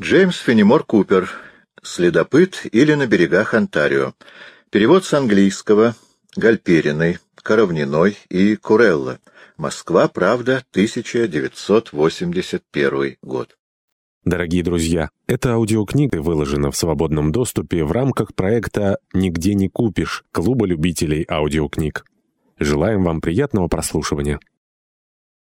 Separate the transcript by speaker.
Speaker 1: Джеймс Фенемор Купер. Следопыт или на берегах Онтарио. Перевод с английского. Гальпериной, Коровниной и Курелла. Москва, правда, 1981 год.
Speaker 2: Дорогие друзья, эта аудиокнига выложена в свободном доступе в рамках проекта «Нигде не купишь» Клуба любителей аудиокниг. Желаем вам приятного прослушивания.